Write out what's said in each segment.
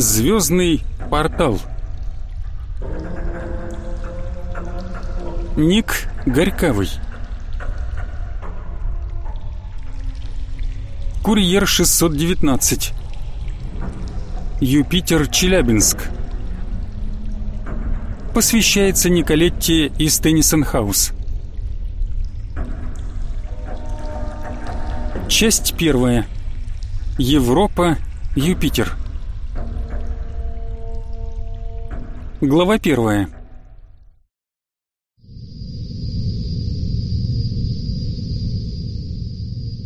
Звездный портал. Ник Горьковый. Курьер 619. Юпитер, Челябинск. Посвящается Николетте из Теннисон-хаус. Часть первая. Европа, Юпитер. Глава первая.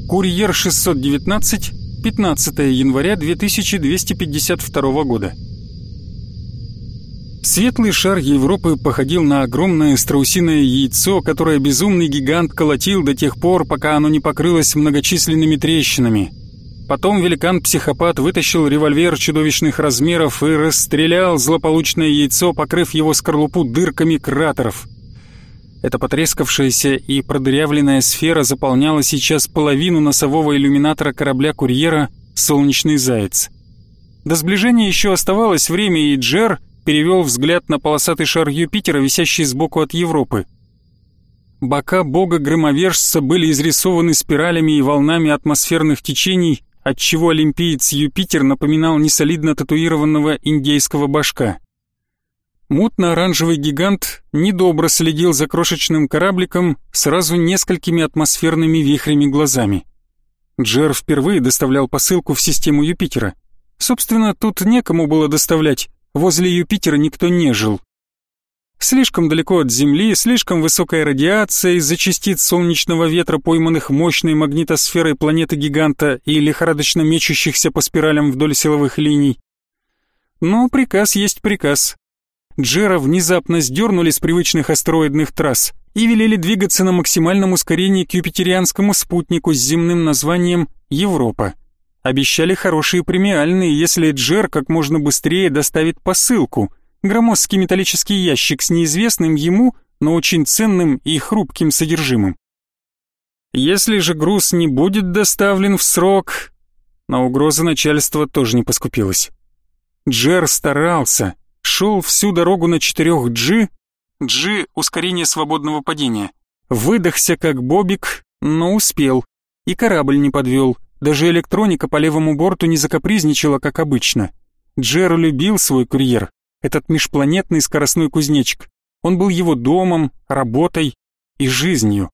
Курьер 619, 15 января 2252 года. Светлый шар Европы походил на огромное страусиное яйцо, которое безумный гигант колотил до тех пор, пока оно не покрылось многочисленными трещинами. Потом великан-психопат вытащил револьвер чудовищных размеров и расстрелял злополучное яйцо, покрыв его скорлупу дырками кратеров. Эта потрескавшаяся и продырявленная сфера заполняла сейчас половину носового иллюминатора корабля-курьера «Солнечный заяц». До сближения еще оставалось время, и Джер перевел взгляд на полосатый шар Юпитера, висящий сбоку от Европы. Бока бога-громовержца были изрисованы спиралями и волнами атмосферных течений, отчего олимпиец Юпитер напоминал несолидно татуированного индейского башка. Мутно-оранжевый гигант недобро следил за крошечным корабликом сразу несколькими атмосферными вихрями глазами. Джер впервые доставлял посылку в систему Юпитера. Собственно, тут некому было доставлять, возле Юпитера никто не жил. Слишком далеко от Земли, слишком высокая радиация из-за частиц солнечного ветра, пойманных мощной магнитосферой планеты-гиганта и лихорадочно мечущихся по спиралям вдоль силовых линий. Но приказ есть приказ. Джера внезапно сдернули с привычных астероидных трасс и велели двигаться на максимальном ускорении к юпитерианскому спутнику с земным названием «Европа». Обещали хорошие премиальные, если Джер как можно быстрее доставит посылку – громоздкий металлический ящик с неизвестным ему, но очень ценным и хрупким содержимым. Если же груз не будет доставлен в срок, на угрозы начальства тоже не поскупилось. Джер старался, шел всю дорогу на 4G, G — ускорение свободного падения. Выдохся как бобик, но успел. И корабль не подвел, даже электроника по левому борту не закапризничала, как обычно. Джер любил свой курьер, этот межпланетный скоростной кузнечик. Он был его домом, работой и жизнью.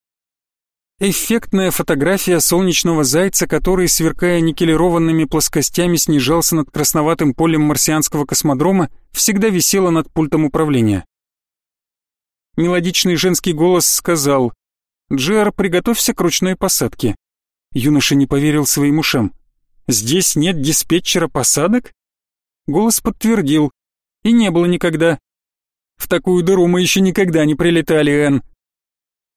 Эффектная фотография солнечного зайца, который, сверкая никелированными плоскостями, снижался над красноватым полем марсианского космодрома, всегда висела над пультом управления. Мелодичный женский голос сказал «Джер, приготовься к ручной посадке». Юноша не поверил своим ушам. «Здесь нет диспетчера посадок?» Голос подтвердил. «И не было никогда». «В такую дыру мы еще никогда не прилетали, Энн.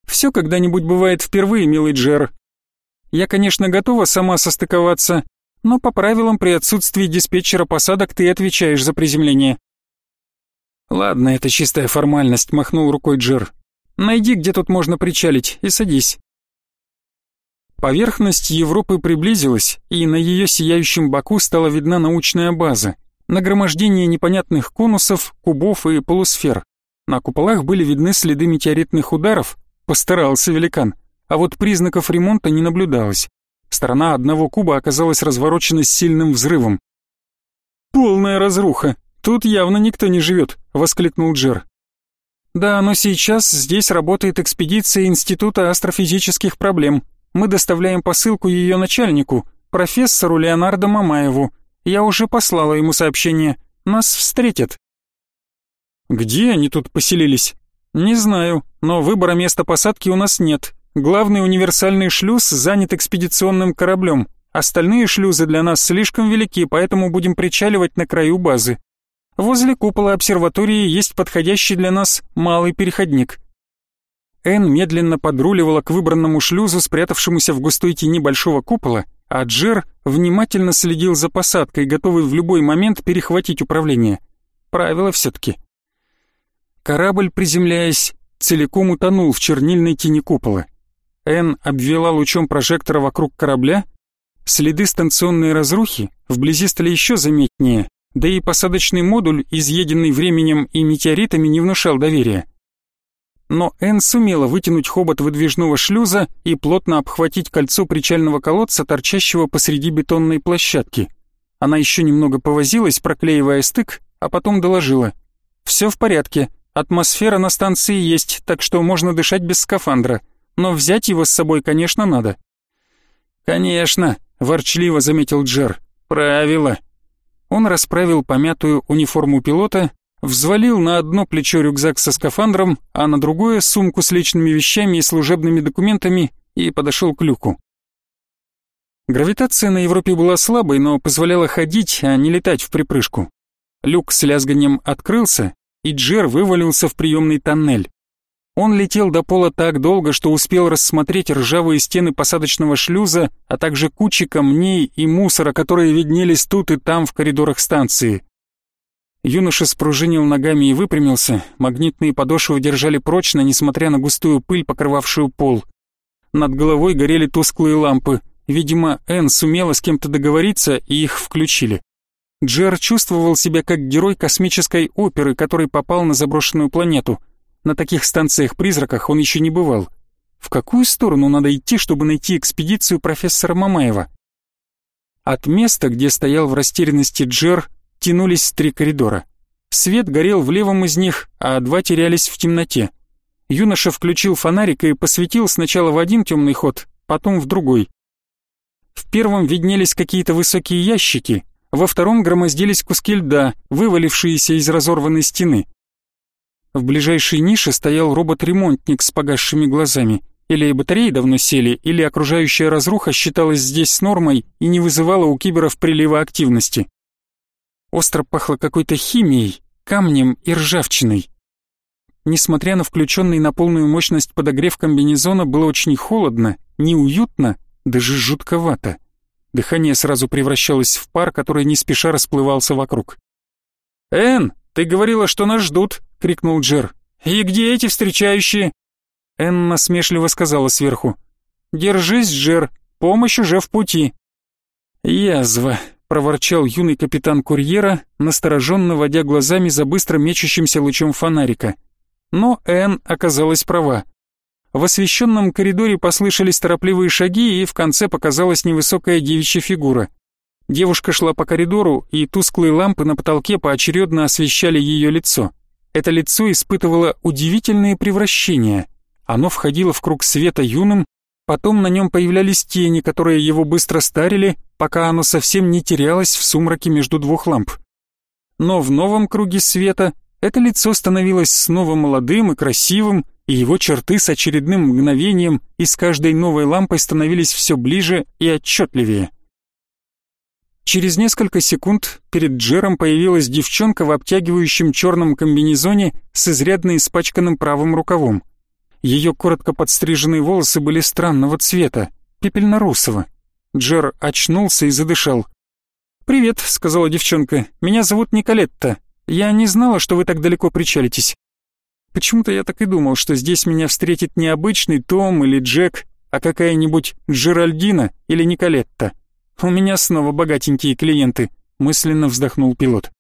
Все когда-нибудь бывает впервые, милый Джер. Я, конечно, готова сама состыковаться, но по правилам при отсутствии диспетчера посадок ты отвечаешь за приземление. Ладно, это чистая формальность, махнул рукой Джер. Найди, где тут можно причалить, и садись. Поверхность Европы приблизилась, и на ее сияющем боку стала видна научная база. Нагромождение непонятных конусов, кубов и полусфер. На куполах были видны следы метеоритных ударов, Постарался великан, а вот признаков ремонта не наблюдалось. Сторона одного куба оказалась разворочена сильным взрывом. «Полная разруха! Тут явно никто не живет!» — воскликнул Джер. «Да, но сейчас здесь работает экспедиция Института астрофизических проблем. Мы доставляем посылку ее начальнику, профессору Леонардо Мамаеву. Я уже послала ему сообщение. Нас встретят». «Где они тут поселились?» «Не знаю, но выбора места посадки у нас нет. Главный универсальный шлюз занят экспедиционным кораблем. Остальные шлюзы для нас слишком велики, поэтому будем причаливать на краю базы. Возле купола обсерватории есть подходящий для нас малый переходник». Энн медленно подруливала к выбранному шлюзу, спрятавшемуся в густой тени большого купола, а Джер внимательно следил за посадкой, готовый в любой момент перехватить управление. Правило все-таки. Корабль, приземляясь, целиком утонул в чернильной тени купола. Энн обвела лучом прожектора вокруг корабля. Следы станционной разрухи вблизи стали еще заметнее, да и посадочный модуль, изъеденный временем и метеоритами, не внушал доверия. Но Энн сумела вытянуть хобот выдвижного шлюза и плотно обхватить кольцо причального колодца, торчащего посреди бетонной площадки. Она еще немного повозилась, проклеивая стык, а потом доложила. «Все в порядке, атмосфера на станции есть, так что можно дышать без скафандра, но взять его с собой, конечно, надо». «Конечно», — ворчливо заметил Джер, — «правило». Он расправил помятую униформу пилота, взвалил на одно плечо рюкзак со скафандром, а на другое сумку с личными вещами и служебными документами и подошел к люку. Гравитация на Европе была слабой, но позволяла ходить, а не летать в припрыжку. Люк с лязганием открылся, и Джер вывалился в приемный тоннель. Он летел до пола так долго, что успел рассмотреть ржавые стены посадочного шлюза, а также кучи камней и мусора, которые виднелись тут и там в коридорах станции. Юноша спружинил ногами и выпрямился, магнитные подошвы держали прочно, несмотря на густую пыль, покрывавшую пол. Над головой горели тусклые лампы. Видимо, Энн сумела с кем-то договориться, и их включили. Джер чувствовал себя как герой космической оперы, который попал на заброшенную планету — на таких станциях-призраках он еще не бывал. В какую сторону надо идти, чтобы найти экспедицию профессора Мамаева? От места, где стоял в растерянности Джер, тянулись три коридора. Свет горел в левом из них, а два терялись в темноте. Юноша включил фонарик и посветил сначала в один темный ход, потом в другой. В первом виднелись какие-то высокие ящики, во втором громоздились куски льда, вывалившиеся из разорванной стены. В ближайшей нише стоял робот-ремонтник с погасшими глазами. Или батареи давно сели, или окружающая разруха считалась здесь нормой и не вызывала у киберов прилива активности. Остро пахло какой-то химией, камнем и ржавчиной. Несмотря на включенный на полную мощность подогрев комбинезона, было очень холодно, неуютно, даже жутковато. Дыхание сразу превращалось в пар, который не спеша расплывался вокруг. «Энн, ты говорила, что нас ждут!» — крикнул Джер. «И где эти встречающие?» Энн насмешливо сказала сверху. «Держись, Джер, помощь уже в пути». «Язва», — проворчал юный капитан курьера, настороженно водя глазами за быстро мечущимся лучом фонарика. Но Энн оказалась права. В освещенном коридоре послышались торопливые шаги, и в конце показалась невысокая девичья фигура. Девушка шла по коридору, и тусклые лампы на потолке поочередно освещали ее лицо. Это лицо испытывало удивительные превращения. Оно входило в круг света юным, потом на нем появлялись тени, которые его быстро старили, пока оно совсем не терялось в сумраке между двух ламп. Но в новом круге света это лицо становилось снова молодым и красивым, и его черты с очередным мгновением и с каждой новой лампой становились все ближе и отчетливее. Через несколько секунд перед Джером появилась девчонка в обтягивающем черном комбинезоне с изрядно испачканным правым рукавом. Ее коротко подстриженные волосы были странного цвета, пепельно-русого. Джер очнулся и задышал. «Привет», — сказала девчонка, — «меня зовут Николетта. Я не знала, что вы так далеко причалитесь». Почему-то я так и думал, что здесь меня встретит не обычный Том или Джек, а какая-нибудь Джеральдина или Николетта. «У меня снова богатенькие клиенты», — мысленно вздохнул пилот.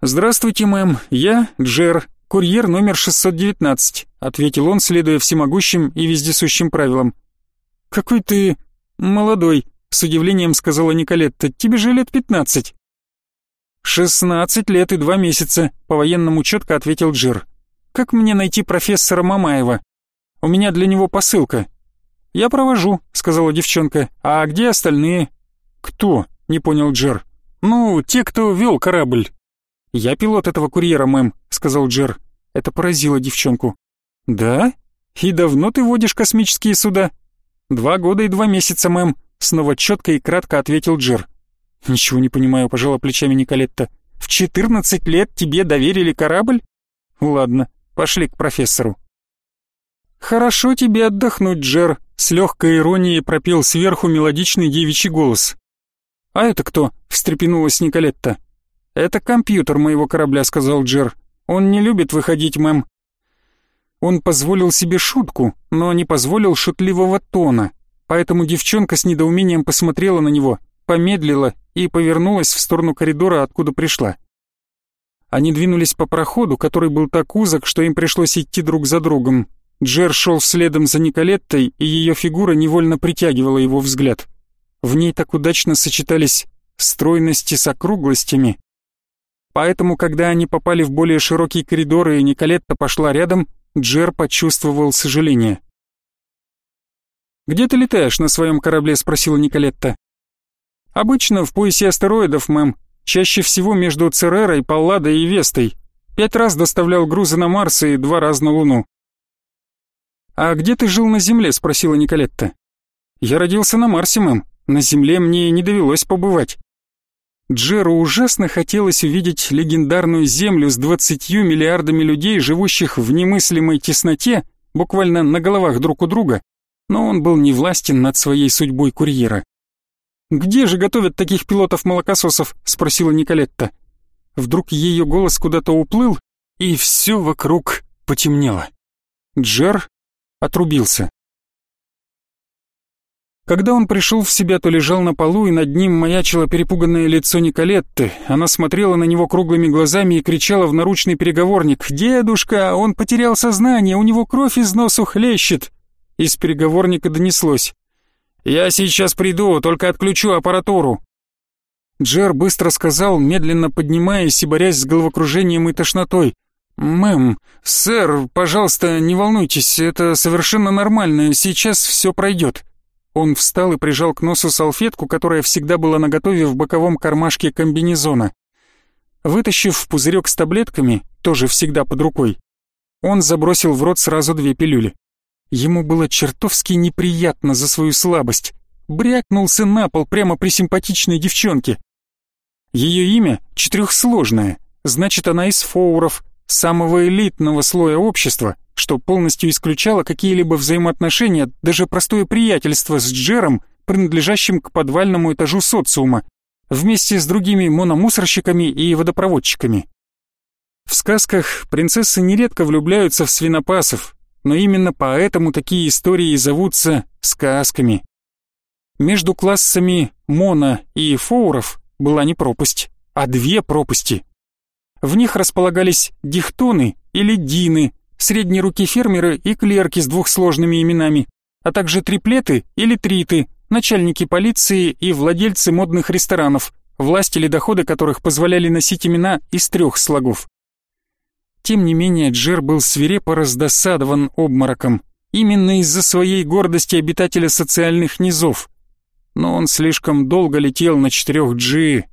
«Здравствуйте, мэм, я Джер, курьер номер 619», — ответил он, следуя всемогущим и вездесущим правилам. «Какой ты молодой», — с удивлением сказала Николетта, — «тебе же лет пятнадцать». «Шестнадцать лет и два месяца», — по-военному четко ответил Джер. «Как мне найти профессора Мамаева? У меня для него посылка, «Я провожу», — сказала девчонка. «А где остальные?» «Кто?» — не понял Джер. «Ну, те, кто вел корабль». «Я пилот этого курьера, мэм», — сказал Джер. Это поразило девчонку. «Да? И давно ты водишь космические суда?» «Два года и два месяца, мэм», — снова четко и кратко ответил Джер. «Ничего не понимаю», — пожала плечами Николетта. «В четырнадцать лет тебе доверили корабль?» «Ладно, пошли к профессору». «Хорошо тебе отдохнуть, Джер», — с легкой иронией пропел сверху мелодичный девичий голос. «А это кто?» — встрепенулась Николетта. «Это компьютер моего корабля», — сказал Джер. «Он не любит выходить, мэм». Он позволил себе шутку, но не позволил шутливого тона, поэтому девчонка с недоумением посмотрела на него, помедлила и повернулась в сторону коридора, откуда пришла. Они двинулись по проходу, который был так узок, что им пришлось идти друг за другом. Джер шел следом за Николеттой, и ее фигура невольно притягивала его взгляд. В ней так удачно сочетались стройности с округлостями. Поэтому, когда они попали в более широкие коридоры и Николетта пошла рядом, Джер почувствовал сожаление. «Где ты летаешь на своем корабле?» — спросила Николетта. «Обычно в поясе астероидов, мэм. Чаще всего между Церерой, Палладой и Вестой. Пять раз доставлял грузы на Марс и два раза на Луну». «А где ты жил на Земле?» — спросила Николетта. «Я родился на Марсе, мэм. На Земле мне не довелось побывать». Джеру ужасно хотелось увидеть легендарную Землю с двадцатью миллиардами людей, живущих в немыслимой тесноте, буквально на головах друг у друга, но он был невластен над своей судьбой курьера. «Где же готовят таких пилотов-молокососов?» — спросила Николетта. Вдруг ее голос куда-то уплыл, и все вокруг потемнело. Джер отрубился. Когда он пришел в себя, то лежал на полу, и над ним маячило перепуганное лицо Николетты. Она смотрела на него круглыми глазами и кричала в наручный переговорник «Дедушка, он потерял сознание, у него кровь из носу хлещет!» Из переговорника донеслось «Я сейчас приду, только отключу аппаратуру». Джер быстро сказал, медленно поднимаясь и борясь с головокружением и тошнотой. «Мэм, сэр, пожалуйста, не волнуйтесь, это совершенно нормально, сейчас все пройдет». Он встал и прижал к носу салфетку, которая всегда была наготове в боковом кармашке комбинезона. Вытащив пузырек с таблетками, тоже всегда под рукой, он забросил в рот сразу две пилюли. Ему было чертовски неприятно за свою слабость. Брякнулся на пол прямо при симпатичной девчонке. Ее имя четырехсложное, значит, она из фоуров, самого элитного слоя общества, что полностью исключало какие-либо взаимоотношения, даже простое приятельство с Джером, принадлежащим к подвальному этажу социума, вместе с другими мономусорщиками и водопроводчиками. В сказках принцессы нередко влюбляются в свинопасов, но именно поэтому такие истории зовутся сказками. Между классами Мона и Фоуров была не пропасть, а две пропасти. В них располагались дихтоны или дины, средней руки фермеры и клерки с двухсложными именами, а также триплеты или триты, начальники полиции и владельцы модных ресторанов, власть или доходы которых позволяли носить имена из трех слогов. Тем не менее, Джер был свирепо раздосадован обмороком, именно из-за своей гордости обитателя социальных низов. Но он слишком долго летел на четырех G,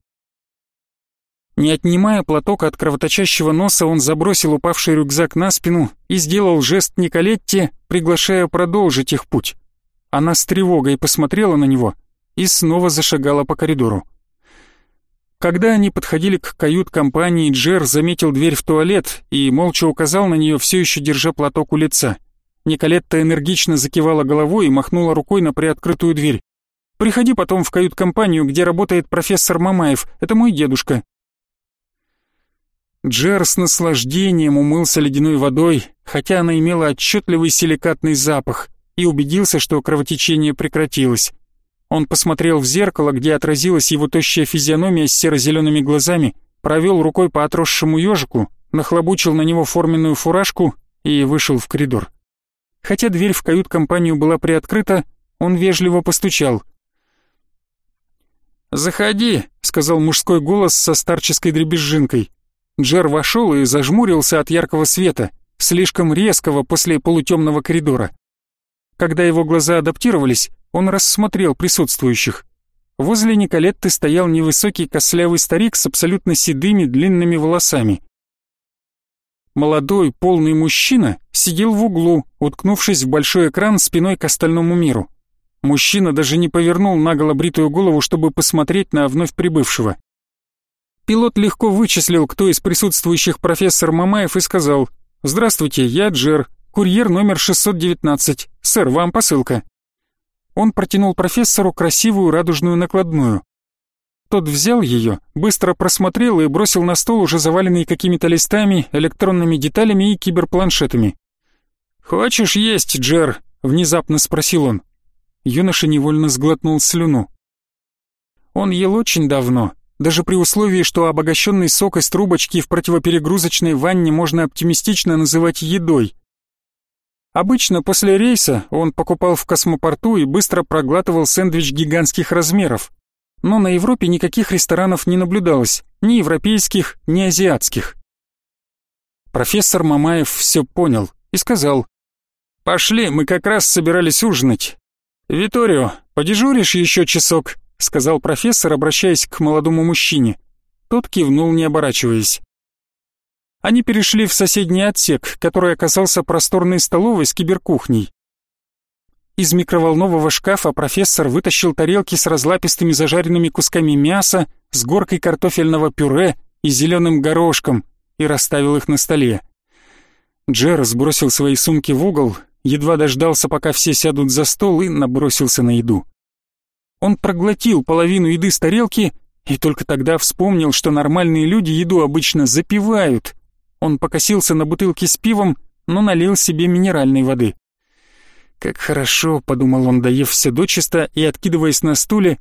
не отнимая платок от кровоточащего носа, он забросил упавший рюкзак на спину и сделал жест Николетте, приглашая продолжить их путь. Она с тревогой посмотрела на него и снова зашагала по коридору. Когда они подходили к кают-компании, Джер заметил дверь в туалет и молча указал на нее, все еще держа платок у лица. Николетта энергично закивала головой и махнула рукой на приоткрытую дверь. «Приходи потом в кают-компанию, где работает профессор Мамаев, это мой дедушка, Джер с наслаждением умылся ледяной водой, хотя она имела отчетливый силикатный запах, и убедился, что кровотечение прекратилось. Он посмотрел в зеркало, где отразилась его тощая физиономия с серо-зелеными глазами, провел рукой по отросшему ежику, нахлобучил на него форменную фуражку и вышел в коридор. Хотя дверь в кают-компанию была приоткрыта, он вежливо постучал. «Заходи», — сказал мужской голос со старческой дребезжинкой. Джер вошел и зажмурился от яркого света, слишком резкого после полутемного коридора. Когда его глаза адаптировались, он рассмотрел присутствующих. Возле Николетты стоял невысокий кослявый старик с абсолютно седыми длинными волосами. Молодой, полный мужчина сидел в углу, уткнувшись в большой экран спиной к остальному миру. Мужчина даже не повернул наголо бритую голову, чтобы посмотреть на вновь прибывшего. Пилот легко вычислил, кто из присутствующих профессор Мамаев и сказал «Здравствуйте, я Джер, курьер номер 619. Сэр, вам посылка». Он протянул профессору красивую радужную накладную. Тот взял ее, быстро просмотрел и бросил на стол, уже заваленный какими-то листами, электронными деталями и киберпланшетами. «Хочешь есть, Джер?» — внезапно спросил он. Юноша невольно сглотнул слюну. Он ел очень давно, даже при условии, что обогащенный сок из трубочки в противоперегрузочной ванне можно оптимистично называть едой. Обычно после рейса он покупал в космопорту и быстро проглатывал сэндвич гигантских размеров. Но на Европе никаких ресторанов не наблюдалось, ни европейских, ни азиатских. Профессор Мамаев все понял и сказал, «Пошли, мы как раз собирались ужинать. Виторио, подежуришь еще часок?» Сказал профессор, обращаясь к молодому мужчине. Тот кивнул, не оборачиваясь. Они перешли в соседний отсек, который оказался просторной столовой с киберкухней. Из микроволнового шкафа профессор вытащил тарелки с разлапистыми зажаренными кусками мяса, с горкой картофельного пюре и зеленым горошком и расставил их на столе. Джер сбросил свои сумки в угол, едва дождался, пока все сядут за стол и набросился на еду. Он проглотил половину еды с тарелки и только тогда вспомнил, что нормальные люди еду обычно запивают. Он покосился на бутылке с пивом, но налил себе минеральной воды. «Как хорошо», — подумал он, доев все дочисто и откидываясь на стуле,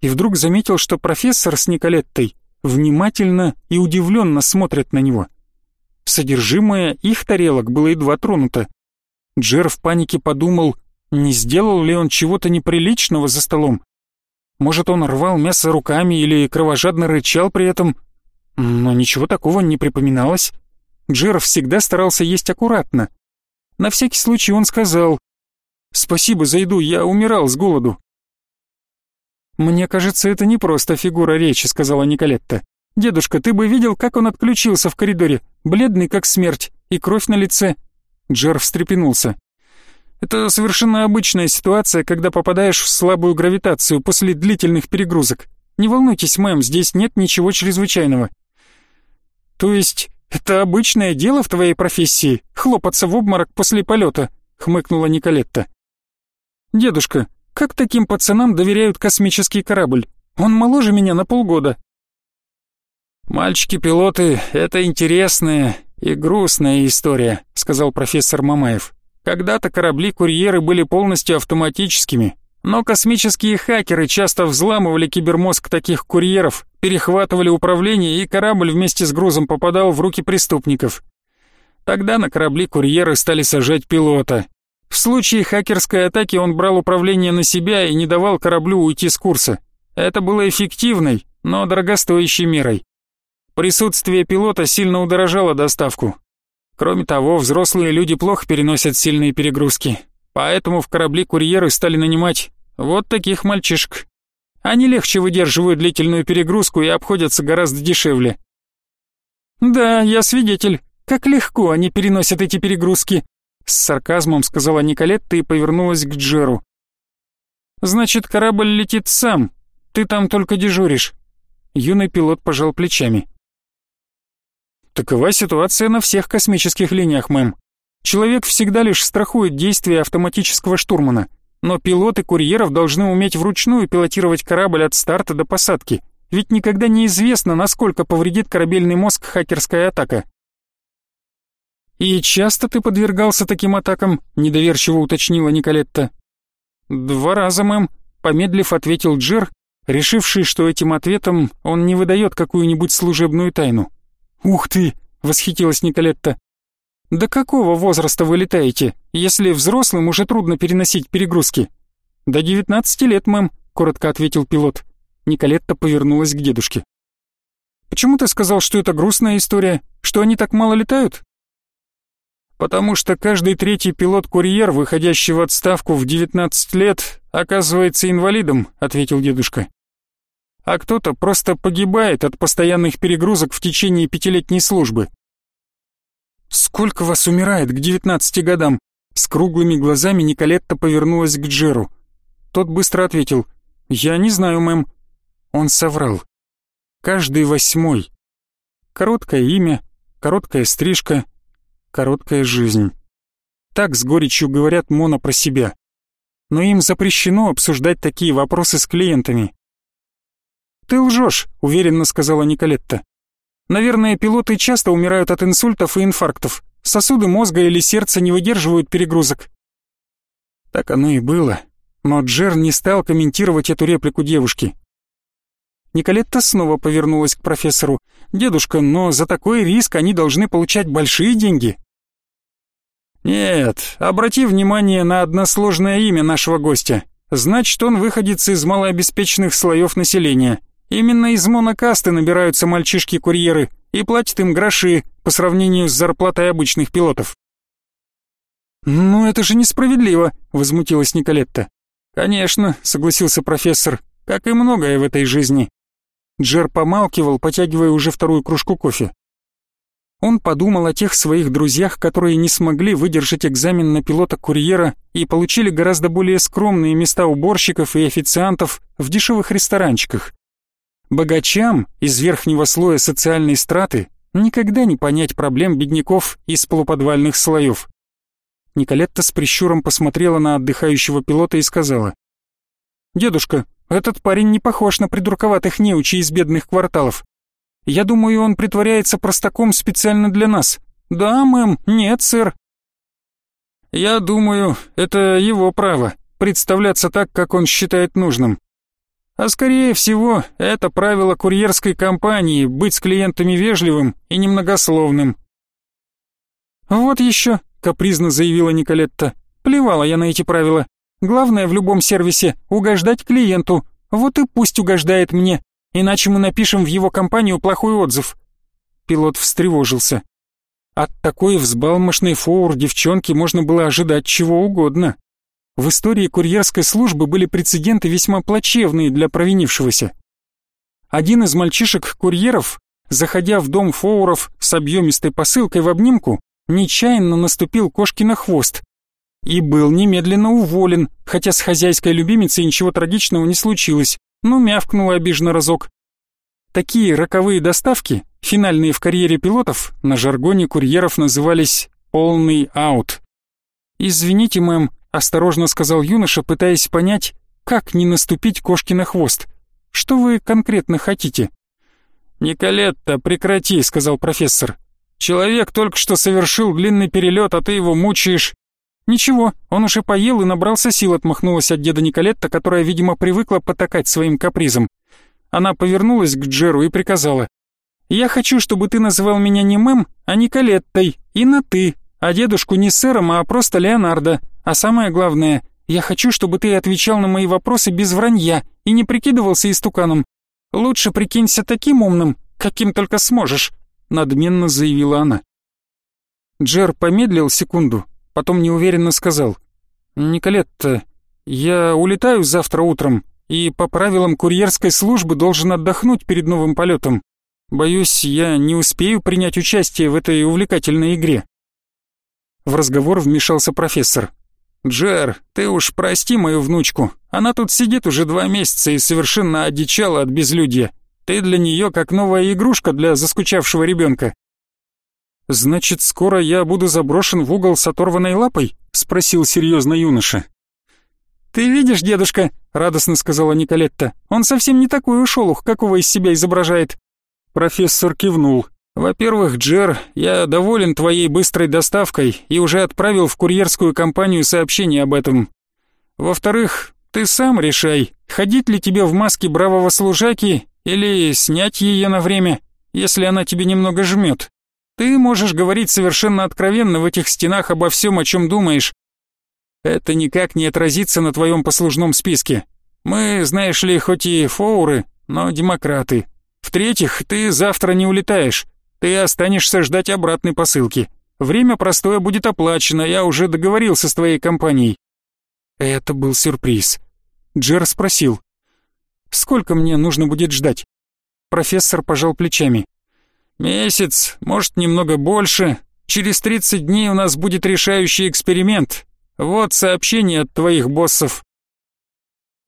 и вдруг заметил, что профессор с Николеттой внимательно и удивленно смотрят на него. Содержимое их тарелок было едва тронуто. Джер в панике подумал, не сделал ли он чего-то неприличного за столом. Может, он рвал мясо руками или кровожадно рычал при этом, но ничего такого не припоминалось. Джер всегда старался есть аккуратно. На всякий случай он сказал «Спасибо за еду, я умирал с голоду». «Мне кажется, это не просто фигура речи», — сказала Николетта. «Дедушка, ты бы видел, как он отключился в коридоре, бледный как смерть, и кровь на лице». Джер встрепенулся. Это совершенно обычная ситуация, когда попадаешь в слабую гравитацию после длительных перегрузок. Не волнуйтесь, мэм, здесь нет ничего чрезвычайного. То есть, это обычное дело в твоей профессии, хлопаться в обморок после полета, хмыкнула Николетта. Дедушка, как таким пацанам доверяют космический корабль? Он моложе меня на полгода. Мальчики-пилоты — это интересная и грустная история, сказал профессор Мамаев. Когда-то корабли-курьеры были полностью автоматическими, но космические хакеры часто взламывали кибермозг таких курьеров, перехватывали управление, и корабль вместе с грузом попадал в руки преступников. Тогда на корабли-курьеры стали сажать пилота. В случае хакерской атаки он брал управление на себя и не давал кораблю уйти с курса. Это было эффективной, но дорогостоящей мерой. Присутствие пилота сильно удорожало доставку, Кроме того, взрослые люди плохо переносят сильные перегрузки, поэтому в корабли курьеры стали нанимать вот таких мальчишек. Они легче выдерживают длительную перегрузку и обходятся гораздо дешевле. «Да, я свидетель. Как легко они переносят эти перегрузки», с сарказмом сказала Николетта и повернулась к Джеру. «Значит, корабль летит сам. Ты там только дежуришь». Юный пилот пожал плечами. Такова ситуация на всех космических линиях, мэм. Человек всегда лишь страхует действия автоматического штурмана, но пилоты курьеров должны уметь вручную пилотировать корабль от старта до посадки, ведь никогда не известно, насколько повредит корабельный мозг хакерская атака. «И часто ты подвергался таким атакам?» — недоверчиво уточнила Николетта. «Два раза, мэм», — помедлив ответил Джер, решивший, что этим ответом он не выдает какую-нибудь служебную тайну. «Ух ты!» — восхитилась Николетта. «До какого возраста вы летаете, если взрослым уже трудно переносить перегрузки?» «До девятнадцати лет, мэм», — коротко ответил пилот. Николетта повернулась к дедушке. «Почему ты сказал, что это грустная история? Что они так мало летают?» «Потому что каждый третий пилот-курьер, выходящий в отставку в девятнадцать лет, оказывается инвалидом», — ответил дедушка а кто-то просто погибает от постоянных перегрузок в течение пятилетней службы. «Сколько вас умирает к девятнадцати годам?» С круглыми глазами Николетта повернулась к Джеру. Тот быстро ответил. «Я не знаю, мэм». Он соврал. «Каждый восьмой. Короткое имя, короткая стрижка, короткая жизнь». Так с горечью говорят Мона про себя. Но им запрещено обсуждать такие вопросы с клиентами. «Ты лжешь», — уверенно сказала Николетта. «Наверное, пилоты часто умирают от инсультов и инфарктов. Сосуды мозга или сердца не выдерживают перегрузок». Так оно и было, но Джер не стал комментировать эту реплику девушки. Николетта снова повернулась к профессору. «Дедушка, но за такой риск они должны получать большие деньги». «Нет, обрати внимание на односложное имя нашего гостя. Значит, он выходец из малообеспеченных слоев населения. Именно из монокасты набираются мальчишки-курьеры и платят им гроши по сравнению с зарплатой обычных пилотов». «Ну это же несправедливо», — возмутилась Николетта. «Конечно», — согласился профессор, — «как и многое в этой жизни. Джер помалкивал, потягивая уже вторую кружку кофе. Он подумал о тех своих друзьях, которые не смогли выдержать экзамен на пилота-курьера и получили гораздо более скромные места уборщиков и официантов в дешевых ресторанчиках. Богачам из верхнего слоя социальной страты никогда не понять проблем бедняков из полуподвальных слоев. Николетта с прищуром посмотрела на отдыхающего пилота и сказала. «Дедушка, этот парень не похож на придурковатых неучей из бедных кварталов. Я думаю, он притворяется простаком специально для нас. Да, мэм, нет, сэр. Я думаю, это его право представляться так, как он считает нужным. А скорее всего, это правило курьерской компании быть с клиентами вежливым и немногословным. Вот еще, капризно заявила Николетта. Плевала я на эти правила. Главное в любом сервисе — угождать клиенту. Вот и пусть угождает мне, иначе мы напишем в его компанию плохой отзыв». Пилот встревожился. От такой взбалмошной фоур девчонки можно было ожидать чего угодно. В истории курьерской службы были прецеденты весьма плачевные для провинившегося. Один из мальчишек-курьеров, заходя в дом Фоуров с объемистой посылкой в обнимку, нечаянно наступил кошке на хвост, и был немедленно уволен, хотя с хозяйской любимицей ничего трагичного не случилось, но мявкнула обиженно разок. Такие роковые доставки, финальные в карьере пилотов, на жаргоне курьеров назывались «полный аут». «Извините, мэм», — осторожно сказал юноша, пытаясь понять, как не наступить кошке на хвост. «Что вы конкретно хотите?» «Николетта, прекрати», — сказал профессор. «Человек только что совершил длинный перелет, а ты его мучаешь. «Ничего, он уже поел и набрался сил», — отмахнулась от деда Николетта, которая, видимо, привыкла потакать своим капризом. Она повернулась к Джеру и приказала. «Я хочу, чтобы ты называл меня не мэм, а Николеттой, и на «ты», а дедушку не сэром, а просто Леонардо. А самое главное, я хочу, чтобы ты отвечал на мои вопросы без вранья и не прикидывался истуканом. Лучше прикинься таким умным, каким только сможешь», — надменно заявила она. Джер помедлил секунду, потом неуверенно сказал. «Николетта, я улетаю завтра утром и по правилам курьерской службы должен отдохнуть перед новым полетом. Боюсь, я не успею принять участие в этой увлекательной игре». В разговор вмешался профессор. «Джер, ты уж прости мою внучку. Она тут сидит уже два месяца и совершенно одичала от безлюдья. Ты для нее как новая игрушка для заскучавшего ребенка. «Значит, скоро я буду заброшен в угол с оторванной лапой?» — спросил серьезно юноша. «Ты видишь, дедушка?» — радостно сказала Николетта. «Он совсем не такой ушелух, какого из себя изображает». Профессор кивнул. «Во-первых, Джер, я доволен твоей быстрой доставкой и уже отправил в курьерскую компанию сообщение об этом. Во-вторых, ты сам решай, ходить ли тебе в маске бравого служаки или снять ее на время, если она тебе немного жмет. Ты можешь говорить совершенно откровенно в этих стенах обо всем, о чем думаешь. Это никак не отразится на твоем послужном списке. Мы, знаешь ли, хоть и фоуры, но демократы. В-третьих, ты завтра не улетаешь. Ты останешься ждать обратной посылки. Время простое будет оплачено, я уже договорился с твоей компанией. Это был сюрприз. Джер спросил. Сколько мне нужно будет ждать? Профессор пожал плечами. Месяц, может, немного больше. Через 30 дней у нас будет решающий эксперимент. Вот сообщение от твоих боссов.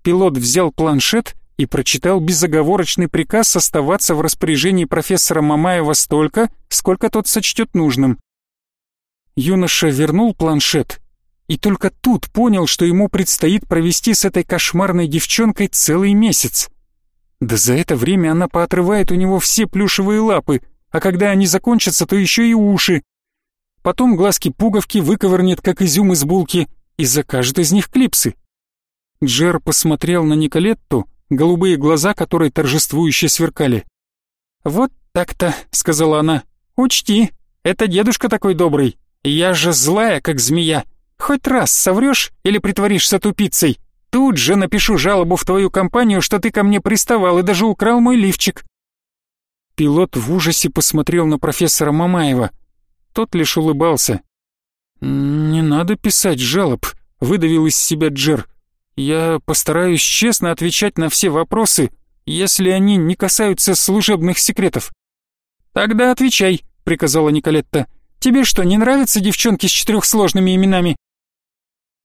Пилот взял планшет и прочитал безоговорочный приказ оставаться в распоряжении профессора Мамаева столько, сколько тот сочтет нужным. Юноша вернул планшет и только тут понял, что ему предстоит провести с этой кошмарной девчонкой целый месяц. Да за это время она поотрывает у него все плюшевые лапы — а когда они закончатся, то еще и уши. Потом глазки-пуговки выковырнет, как изюм из булки, и закажет из них клипсы. Джер посмотрел на Николетту, голубые глаза которой торжествующе сверкали. «Вот так-то», — сказала она. «Учти, это дедушка такой добрый. Я же злая, как змея. Хоть раз соврешь или притворишься тупицей, тут же напишу жалобу в твою компанию, что ты ко мне приставал и даже украл мой лифчик». Пилот в ужасе посмотрел на профессора Мамаева. Тот лишь улыбался. «Не надо писать жалоб», — выдавил из себя Джер. «Я постараюсь честно отвечать на все вопросы, если они не касаются служебных секретов». «Тогда отвечай», — приказала Николетта. «Тебе что, не нравятся девчонки с четырехсложными именами?»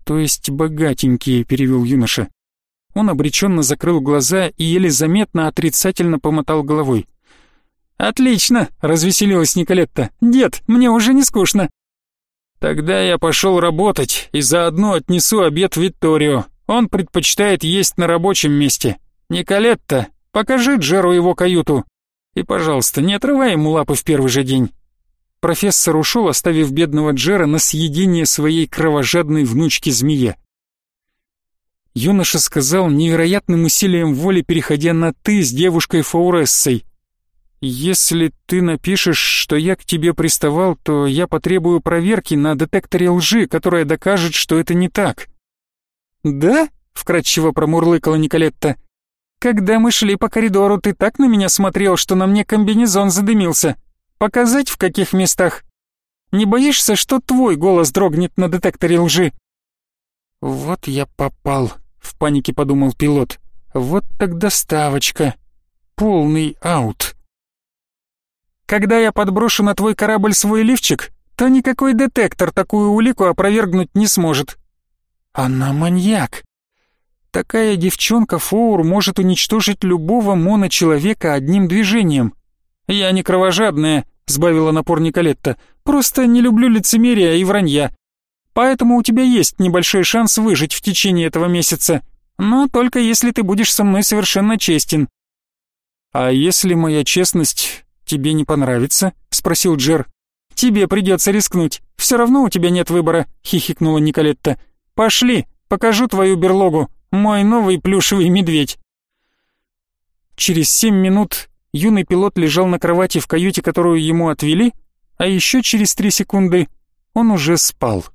«То есть богатенькие», — перевел юноша. Он обреченно закрыл глаза и еле заметно отрицательно помотал головой. «Отлично!» — развеселилась Николетта. «Дед, мне уже не скучно!» «Тогда я пошел работать и заодно отнесу обед Витторио. Он предпочитает есть на рабочем месте. Николетта, покажи Джеру его каюту. И, пожалуйста, не отрывай ему лапы в первый же день». Профессор ушел, оставив бедного Джера на съедение своей кровожадной внучки-змее. Юноша сказал невероятным усилием воли, переходя на «ты» с девушкой Фаурессой. «Если ты напишешь, что я к тебе приставал, то я потребую проверки на детекторе лжи, которая докажет, что это не так». «Да?» — вкратчиво промурлыкала Николетта. «Когда мы шли по коридору, ты так на меня смотрел, что на мне комбинезон задымился. Показать, в каких местах? Не боишься, что твой голос дрогнет на детекторе лжи?» «Вот я попал», — в панике подумал пилот. «Вот тогда ставочка. Полный аут». Когда я подброшу на твой корабль свой лифчик, то никакой детектор такую улику опровергнуть не сможет. Она маньяк. Такая девчонка Фоур может уничтожить любого мона-человека одним движением. Я не кровожадная, сбавила напор Николетта. Просто не люблю лицемерия и вранья. Поэтому у тебя есть небольшой шанс выжить в течение этого месяца. Но только если ты будешь со мной совершенно честен. А если моя честность «Тебе не понравится?» — спросил Джер. «Тебе придется рискнуть. Все равно у тебя нет выбора», — хихикнула Николетта. «Пошли, покажу твою берлогу, мой новый плюшевый медведь». Через семь минут юный пилот лежал на кровати в каюте, которую ему отвели, а еще через три секунды он уже спал.